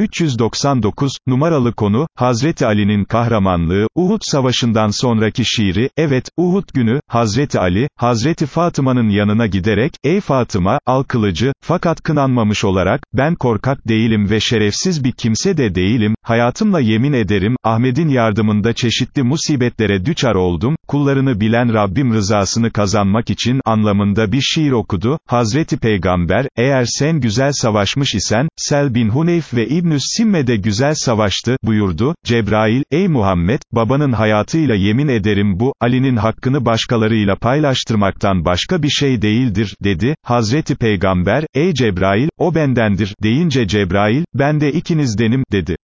399, numaralı konu, Hazreti Ali'nin kahramanlığı, Uhud Savaşı'ndan sonraki şiiri, evet, Uhud günü, Hazreti Ali, Hazreti Fatıma'nın yanına giderek, ey Fatıma, al kılıcı, fakat kınanmamış olarak, ben korkak değilim ve şerefsiz bir kimse de değilim, hayatımla yemin ederim, Ahmet'in yardımında çeşitli musibetlere düçar oldum, kullarını bilen Rabbim rızasını kazanmak için, anlamında bir şiir okudu, Hazreti Peygamber, eğer sen güzel savaşmış isen, Sel bin Huneyf ve İbnüs Simme de güzel savaştı, buyurdu, Cebrail, ey Muhammed, babanın hayatıyla yemin ederim bu, Ali'nin hakkını başkalarıyla paylaştırmaktan başka bir şey değildir, dedi, Hazreti Peygamber, ey Cebrail, o bendendir, deyince Cebrail, ben de ikinizdenim, dedi.